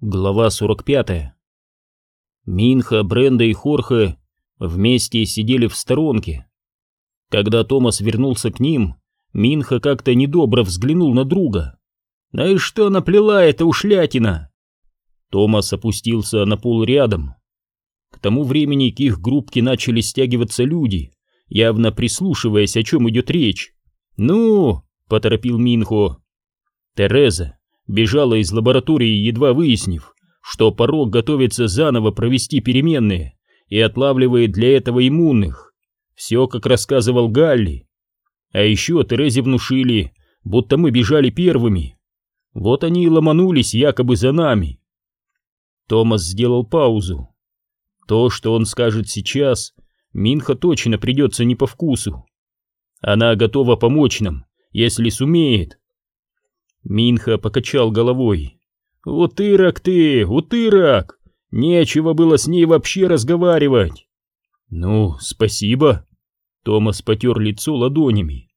Глава 45. Минха, Бренда и Хорхе вместе сидели в сторонке. Когда Томас вернулся к ним, Минха как-то недобро взглянул на друга. «Ну и что наплела эта ушлятина?» Томас опустился на пол рядом. К тому времени к их группке начали стягиваться люди, явно прислушиваясь, о чем идет речь. «Ну!» — поторопил Минхо. Тереза бежала из лаборатории, едва выяснив, что порог готовится заново провести переменные и отлавливает для этого иммунных. Все, как рассказывал Галли. А еще Терезе внушили, будто мы бежали первыми. Вот они и ломанулись якобы за нами. Томас сделал паузу. То, что он скажет сейчас, Минха точно придется не по вкусу. Она готова помочь нам, если сумеет. Минха покачал головой. «Утырок ты, утырок! Нечего было с ней вообще разговаривать!» «Ну, спасибо!» Томас потер лицо ладонями.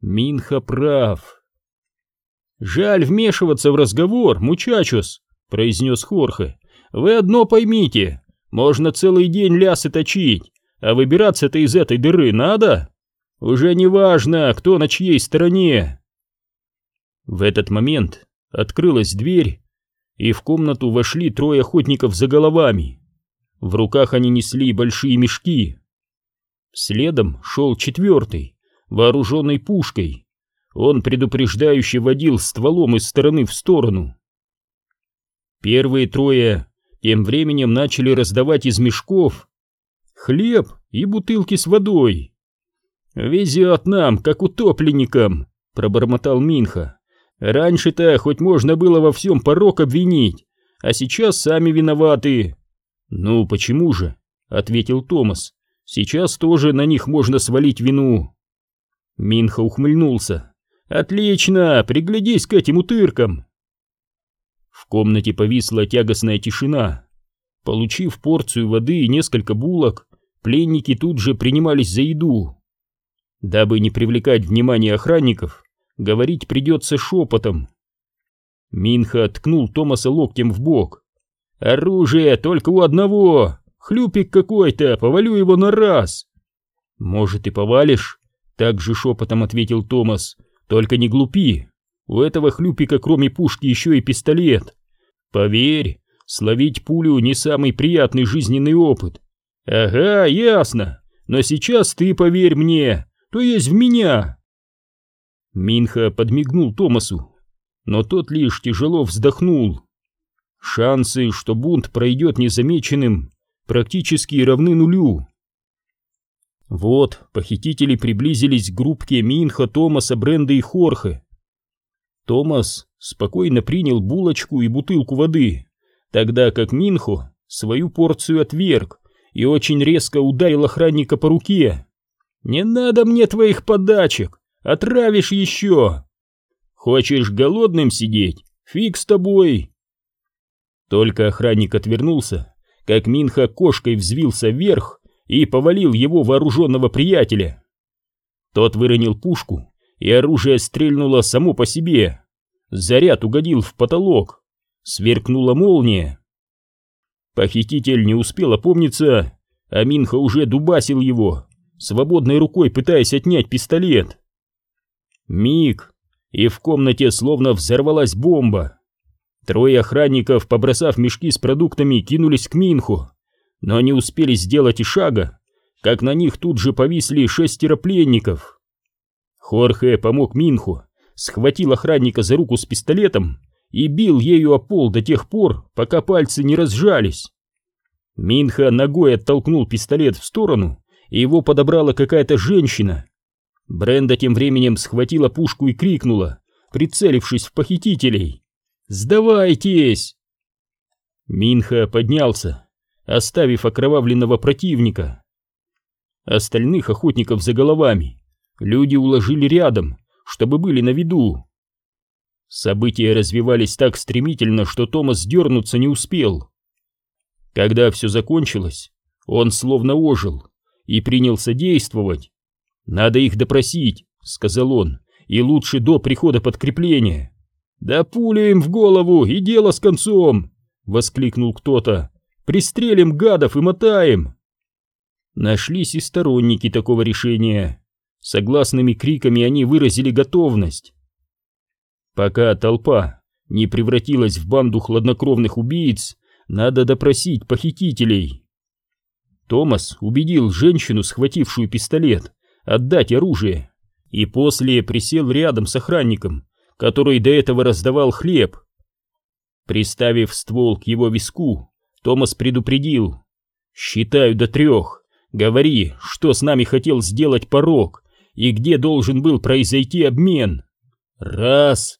Минха прав. «Жаль вмешиваться в разговор, мучачус!» — произнес Хорхе. «Вы одно поймите, можно целый день лясы точить, а выбираться-то из этой дыры надо? Уже не важно, кто на чьей стороне!» В этот момент открылась дверь, и в комнату вошли трое охотников за головами. В руках они несли большие мешки. Следом шел четвертый, вооруженный пушкой. Он предупреждающе водил стволом из стороны в сторону. Первые трое тем временем начали раздавать из мешков хлеб и бутылки с водой. «Везет нам, как утопленникам», — пробормотал Минха. Раньше-то хоть можно было во всем порок обвинить, а сейчас сами виноваты. Ну, почему же? Ответил Томас. Сейчас тоже на них можно свалить вину. Минха ухмыльнулся. Отлично, приглядись к этим утыркам. В комнате повисла тягостная тишина. Получив порцию воды и несколько булок, пленники тут же принимались за еду. Дабы не привлекать внимание охранников, говорить придется шепотом. Минха ткнул Томаса локтем в бок. «Оружие только у одного! Хлюпик какой-то, повалю его на раз!» «Может, и повалишь?» — так же шепотом ответил Томас. «Только не глупи, у этого хлюпика кроме пушки еще и пистолет. Поверь, словить пулю не самый приятный жизненный опыт. Ага, ясно, но сейчас ты поверь мне, то есть в меня, Минха подмигнул Томасу, но тот лишь тяжело вздохнул. Шансы, что бунт пройдет незамеченным, практически равны нулю. Вот, похитители приблизились к группке Минха, Томаса, Бренда и Хорхе. Томас спокойно принял булочку и бутылку воды, тогда как Минхо свою порцию отверг и очень резко ударил охранника по руке. «Не надо мне твоих подачек! Отравишь еще! Хочешь голодным сидеть? Фиг с тобой!» Только охранник отвернулся, как Минха кошкой взвился вверх и повалил его вооруженного приятеля. Тот выронил пушку, и оружие стрельнуло само по себе. Заряд угодил в потолок. Сверкнула молния. Похититель не успел опомниться, а Минха уже дубасил его, свободной рукой пытаясь отнять пистолет. Миг, и в комнате словно взорвалась бомба. Трое охранников, побросав мешки с продуктами, кинулись к Минху, но не успели сделать и шага, как на них тут же повисли шестеро пленников. Хорхе помог Минху, схватил охранника за руку с пистолетом и бил ею о пол до тех пор, пока пальцы не разжались. Минха ногой оттолкнул пистолет в сторону, и его подобрала какая-то женщина. Бренда тем временем схватила пушку и крикнула, прицелившись в похитителей. «Сдавайтесь!» Минха поднялся, оставив окровавленного противника. Остальных охотников за головами люди уложили рядом, чтобы были на виду. События развивались так стремительно, что Томас дернуться не успел. Когда все закончилось, он словно ожил и принялся действовать. «Надо их допросить», — сказал он, — «и лучше до прихода подкрепления». «Да пуля им в голову, и дело с концом!» воскликнул кто-то. «Пристрелим гадов и мотаем!» Нашлись и сторонники такого решения. Согласными криками они выразили готовность. Пока толпа не превратилась в банду хладнокровных убийц, надо допросить похитителей. Томас убедил женщину, схватившую пистолет, отдать оружие, и после присел рядом с охранником, который до этого раздавал хлеб. Приставив ствол к его виску, Томас предупредил. «Считаю до трех. Говори, что с нами хотел сделать порог и где должен был произойти обмен. Раз!»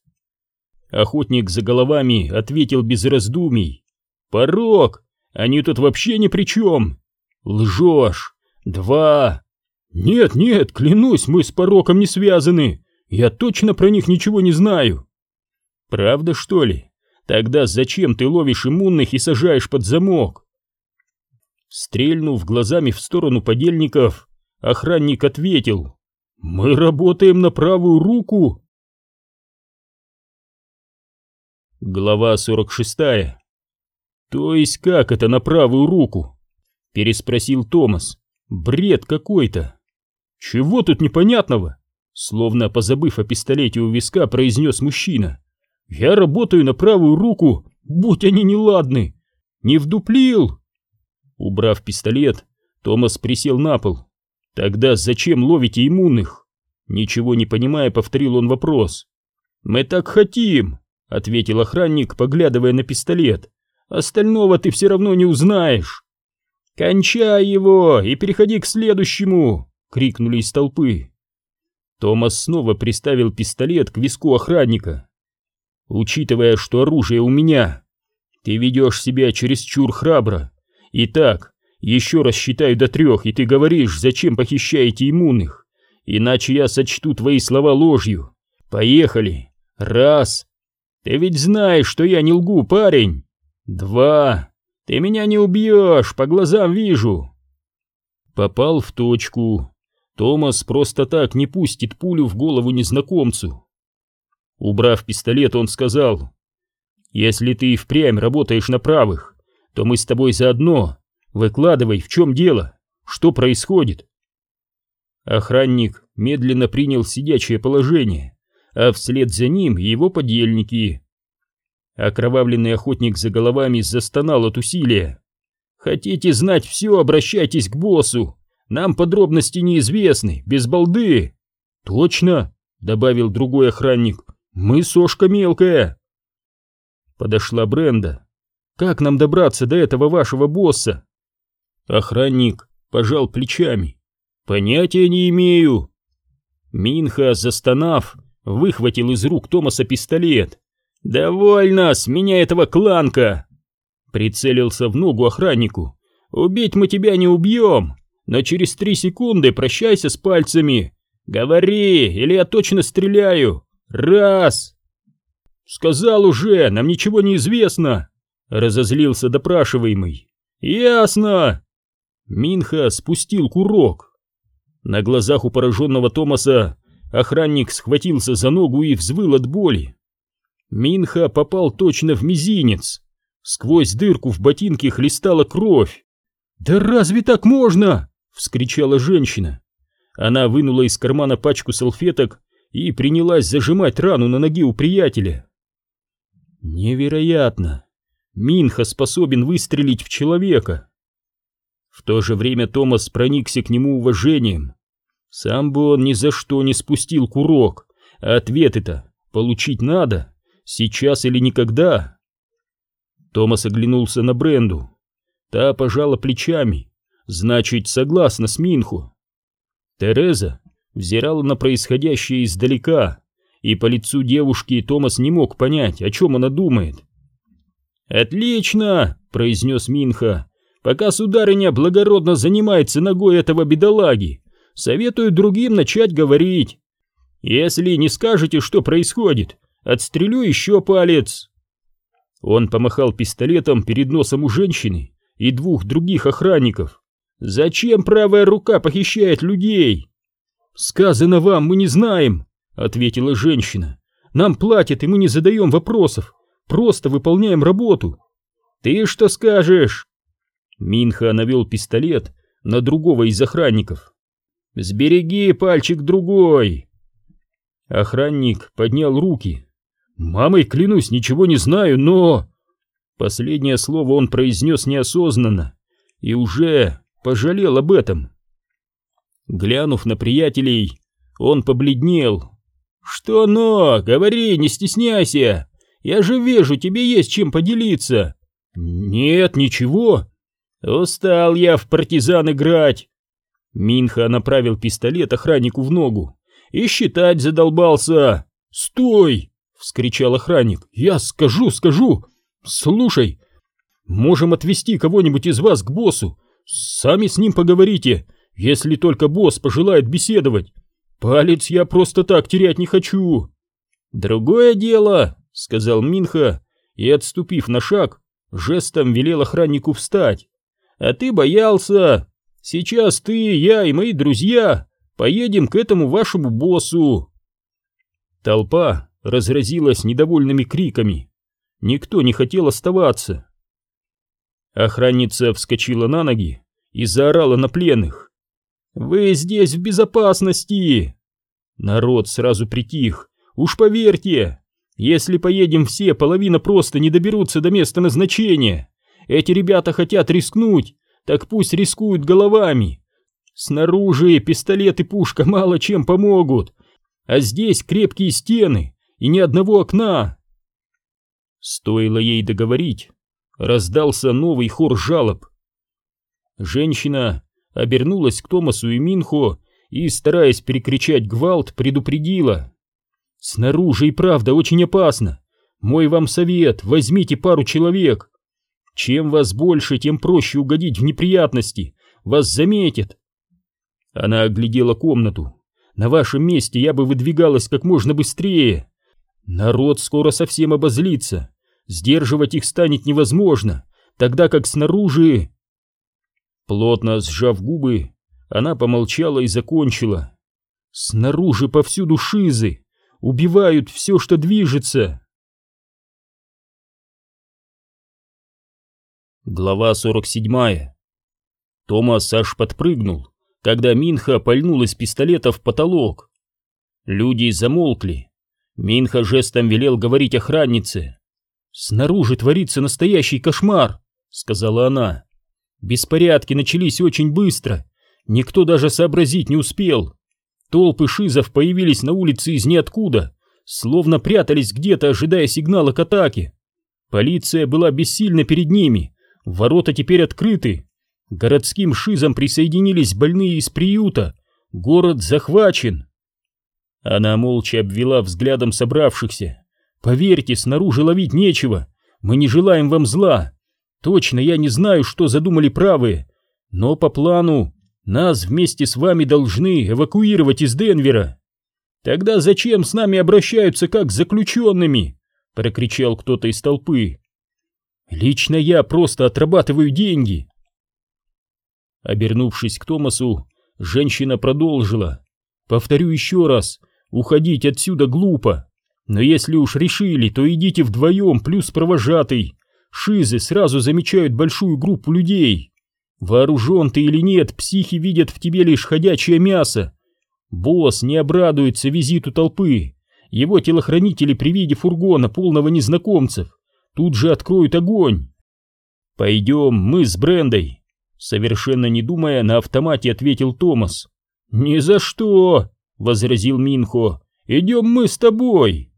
Охотник за головами ответил без раздумий. «Порог! Они тут вообще ни при чем! Лжешь! Два!» «Нет, нет, клянусь, мы с пороком не связаны. Я точно про них ничего не знаю». «Правда, что ли? Тогда зачем ты ловишь иммунных и сажаешь под замок?» Стрельнув глазами в сторону подельников, охранник ответил. «Мы работаем на правую руку». Глава 46. «То есть как это на правую руку?» Переспросил Томас. «Бред какой-то». «Чего тут непонятного?» Словно позабыв о пистолете у виска, произнес мужчина. «Я работаю на правую руку, будь они неладны! Не вдуплил!» Убрав пистолет, Томас присел на пол. «Тогда зачем ловите иммунных?» Ничего не понимая, повторил он вопрос. «Мы так хотим!» — ответил охранник, поглядывая на пистолет. «Остального ты все равно не узнаешь!» «Кончай его и переходи к следующему!» — крикнули из толпы. Томас снова приставил пистолет к виску охранника. «Учитывая, что оружие у меня, ты ведешь себя чересчур храбро. Итак, еще раз считаю до трех, и ты говоришь, зачем похищаете иммунных. Иначе я сочту твои слова ложью. Поехали. Раз. Ты ведь знаешь, что я не лгу, парень. Два. Ты меня не убьешь, по глазам вижу. Попал в точку. Томас просто так не пустит пулю в голову незнакомцу. Убрав пистолет, он сказал, «Если ты и впрямь работаешь на правых, то мы с тобой заодно. Выкладывай, в чем дело, что происходит?» Охранник медленно принял сидячее положение, а вслед за ним его подельники. Окровавленный охотник за головами застонал от усилия. «Хотите знать все, обращайтесь к боссу!» Нам подробности неизвестны, без балды. Точно, добавил другой охранник. Мы сошка мелкая. Подошла Бренда. Как нам добраться до этого вашего босса? Охранник пожал плечами. Понятия не имею. Минха, застонав, выхватил из рук Томаса пистолет. «Довольно, с меня этого кланка!» Прицелился в ногу охраннику. «Убить мы тебя не убьем, но через три секунды прощайся с пальцами. Говори, или я точно стреляю. Раз. Сказал уже, нам ничего не известно. Разозлился допрашиваемый. Ясно. Минха спустил курок. На глазах у пораженного Томаса охранник схватился за ногу и взвыл от боли. Минха попал точно в мизинец. Сквозь дырку в ботинке хлестала кровь. «Да разве так можно?» Вскричала женщина. Она вынула из кармана пачку салфеток и принялась зажимать рану на ноге у приятеля. Невероятно! Минха способен выстрелить в человека. В то же время Томас проникся к нему уважением. Сам бы он ни за что не спустил курок, а ответы-то получить надо, сейчас или никогда. Томас оглянулся на Бренду. Та пожала плечами значит, согласна с Минху. Тереза взирала на происходящее издалека, и по лицу девушки Томас не мог понять, о чем она думает. «Отлично!» — произнес Минха. «Пока сударыня благородно занимается ногой этого бедолаги, советую другим начать говорить. Если не скажете, что происходит, отстрелю еще палец». Он помахал пистолетом перед носом у женщины и двух других охранников. Зачем правая рука похищает людей? Сказано вам, мы не знаем, ответила женщина. Нам платят, и мы не задаем вопросов, просто выполняем работу. Ты что скажешь?» Минха навел пистолет на другого из охранников. «Сбереги пальчик другой!» Охранник поднял руки. «Мамой, клянусь, ничего не знаю, но...» Последнее слово он произнес неосознанно и уже пожалел об этом. Глянув на приятелей, он побледнел. «Что но? Говори, не стесняйся! Я же вижу, тебе есть чем поделиться!» «Нет, ничего!» «Устал я в партизан играть!» Минха направил пистолет охраннику в ногу. «И считать задолбался!» «Стой!» — вскричал охранник. «Я скажу, скажу! Слушай, можем отвезти кого-нибудь из вас к боссу. Сами с ним поговорите, если только босс пожелает беседовать. Палец я просто так терять не хочу». «Другое дело», — сказал Минха, и, отступив на шаг, жестом велел охраннику встать. «А ты боялся. Сейчас ты, я и мои друзья поедем к этому вашему боссу». Толпа разразилась недовольными криками. Никто не хотел оставаться. Охранница вскочила на ноги и заорала на пленных. «Вы здесь в безопасности!» Народ сразу притих. «Уж поверьте, если поедем все, половина просто не доберутся до места назначения. Эти ребята хотят рискнуть, так пусть рискуют головами. Снаружи пистолет и пушка мало чем помогут, а здесь крепкие стены и ни одного окна. Стоило ей договорить, раздался новый хор жалоб. Женщина обернулась к Томасу и Минхо и, стараясь перекричать гвалт, предупредила. «Снаружи и правда очень опасно. Мой вам совет, возьмите пару человек. Чем вас больше, тем проще угодить в неприятности. Вас заметят». Она оглядела комнату. «На вашем месте я бы выдвигалась как можно быстрее. Народ скоро совсем обозлится. Сдерживать их станет невозможно, тогда как снаружи...» Плотно сжав губы, она помолчала и закончила. «Снаружи повсюду шизы, убивают все, что движется!» Глава 47 Томас аж подпрыгнул, когда Минха пальнул из пистолета в потолок. Люди замолкли. Минха жестом велел говорить охраннице. «Снаружи творится настоящий кошмар», — сказала она. Беспорядки начались очень быстро, никто даже сообразить не успел. Толпы шизов появились на улице из ниоткуда, словно прятались где-то, ожидая сигнала к атаке. Полиция была бессильна перед ними, ворота теперь открыты. Городским шизам присоединились больные из приюта, город захвачен. Она молча обвела взглядом собравшихся. «Поверьте, снаружи ловить нечего, мы не желаем вам зла, Точно я не знаю, что задумали правые, но по плану нас вместе с вами должны эвакуировать из Денвера. Тогда зачем с нами обращаются как с заключенными? Прокричал кто-то из толпы. Лично я просто отрабатываю деньги. Обернувшись к Томасу, женщина продолжила. Повторю еще раз, уходить отсюда глупо. Но если уж решили, то идите вдвоем плюс провожатый. Шизы сразу замечают большую группу людей. Вооружен ты или нет, психи видят в тебе лишь ходячее мясо. Босс не обрадуется визиту толпы. Его телохранители при виде фургона, полного незнакомцев, тут же откроют огонь. «Пойдем, мы с Брендой», — совершенно не думая, на автомате ответил Томас. «Ни за что», — возразил Минхо, — «идем мы с тобой».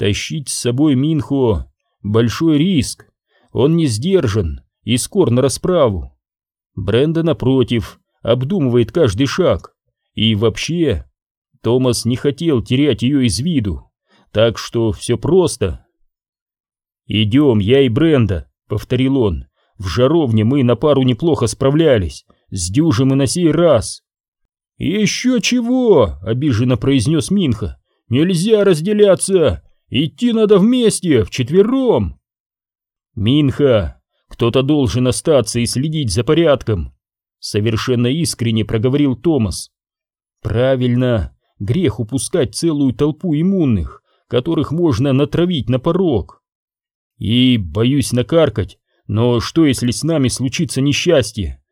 Тащить с собой Минхо Большой риск. Он не сдержан и скор на расправу. Бренда, напротив, обдумывает каждый шаг. И вообще, Томас не хотел терять ее из виду. Так что все просто. «Идем, я и Бренда», — повторил он. «В жаровне мы на пару неплохо справлялись. С дюжем и на сей раз». «Еще чего?» — обиженно произнес Минха. «Нельзя разделяться! Идти надо вместе, вчетвером. Минха, кто-то должен остаться и следить за порядком. Совершенно искренне проговорил Томас. Правильно, грех упускать целую толпу иммунных, которых можно натравить на порог. И боюсь накаркать, но что если с нами случится несчастье?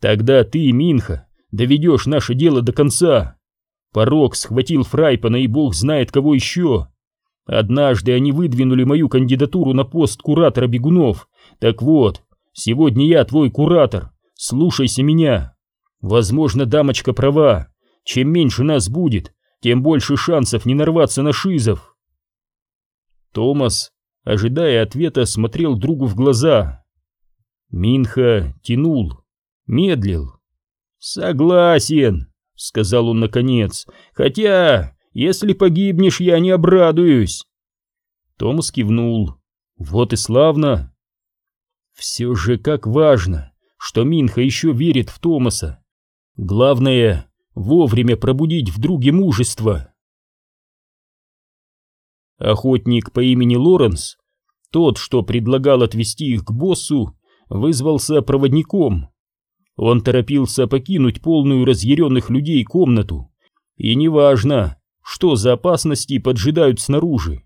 Тогда ты, Минха, доведешь наше дело до конца. Порог схватил Фрайпана и бог знает кого еще. Однажды они выдвинули мою кандидатуру на пост куратора бегунов. Так вот, сегодня я твой куратор. Слушайся меня. Возможно, дамочка права. Чем меньше нас будет, тем больше шансов не нарваться на шизов. Томас, ожидая ответа, смотрел другу в глаза. Минха тянул, медлил. «Согласен», — сказал он наконец, — «хотя, если погибнешь, я не обрадуюсь». Томас кивнул. «Вот и славно». Все же как важно, что Минха еще верит в Томаса. Главное, вовремя пробудить в друге мужество. Охотник по имени Лоренс, тот, что предлагал отвезти их к боссу, вызвался проводником. Он торопился покинуть полную разъяренных людей комнату, и неважно, что за опасности поджидают снаружи.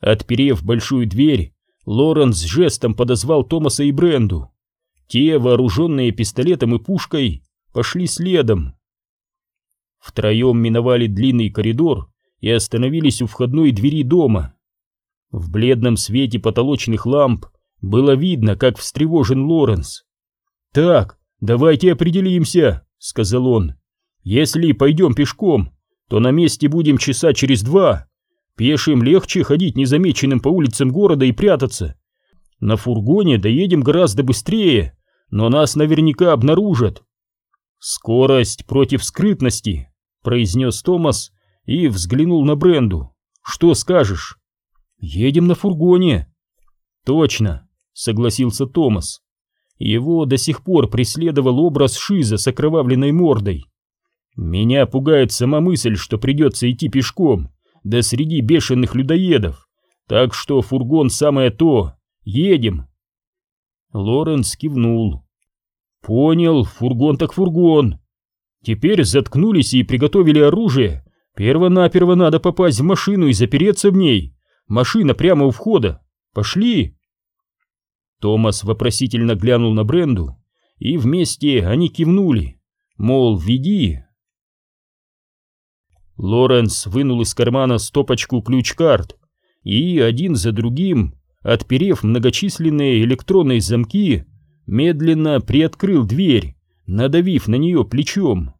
Отперев большую дверь, Лоренс жестом подозвал Томаса и Бренду. Те, вооруженные пистолетом и пушкой, пошли следом. Втроем миновали длинный коридор и остановились у входной двери дома. В бледном свете потолочных ламп было видно, как встревожен Лоренс. «Так, давайте определимся», — сказал он. «Если пойдем пешком, то на месте будем часа через два. Пешим легче ходить незамеченным по улицам города и прятаться. На фургоне доедем гораздо быстрее, но нас наверняка обнаружат». «Скорость против скрытности», произнес Томас и взглянул на Бренду. «Что скажешь?» «Едем на фургоне». «Точно», — согласился Томас. Его до сих пор преследовал образ Шиза с окровавленной мордой. «Меня пугает сама мысль, что придется идти пешком, да среди бешеных людоедов. Так что фургон самое то. Едем». Лоренс кивнул. «Понял, фургон так фургон. Теперь заткнулись и приготовили оружие. Перво-наперво надо попасть в машину и запереться в ней. Машина прямо у входа. Пошли!» Томас вопросительно глянул на Бренду, и вместе они кивнули, мол, веди. Лоренс вынул из кармана стопочку ключ-карт и один за другим, отперев многочисленные электронные замки, медленно приоткрыл дверь надавив на нее плечом.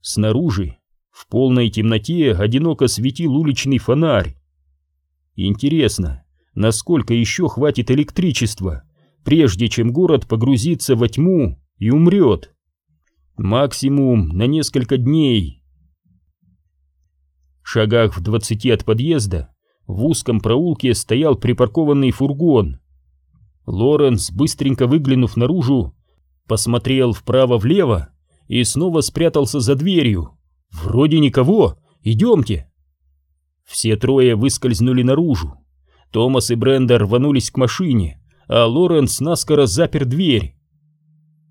Снаружи, в полной темноте, одиноко светил уличный фонарь. Интересно, насколько еще хватит электричества, прежде чем город погрузится во тьму и умрет? Максимум на несколько дней. В шагах в двадцати от подъезда в узком проулке стоял припаркованный фургон. Лоренс, быстренько выглянув наружу, посмотрел вправо-влево и снова спрятался за дверью. «Вроде никого, идемте!» Все трое выскользнули наружу. Томас и Брендер рванулись к машине, а Лоренс наскоро запер дверь.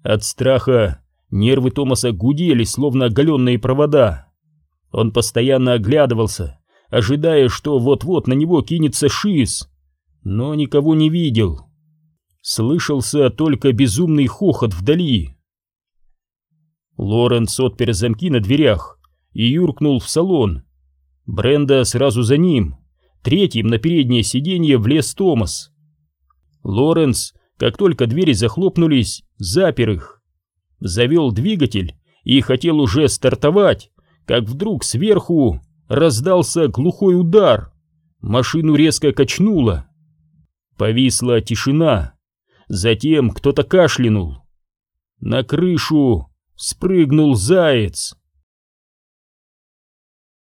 От страха нервы Томаса гудели, словно оголенные провода. Он постоянно оглядывался, ожидая, что вот-вот на него кинется Шиз, но никого не видел слышался только безумный хохот вдали. Лоренс отпер замки на дверях и юркнул в салон. Бренда сразу за ним. Третьим на переднее сиденье влез Томас. Лоренс, как только двери захлопнулись, запер их. Завел двигатель и хотел уже стартовать, как вдруг сверху раздался глухой удар. Машину резко качнуло. Повисла тишина. Затем кто-то кашлянул. На крышу спрыгнул заяц.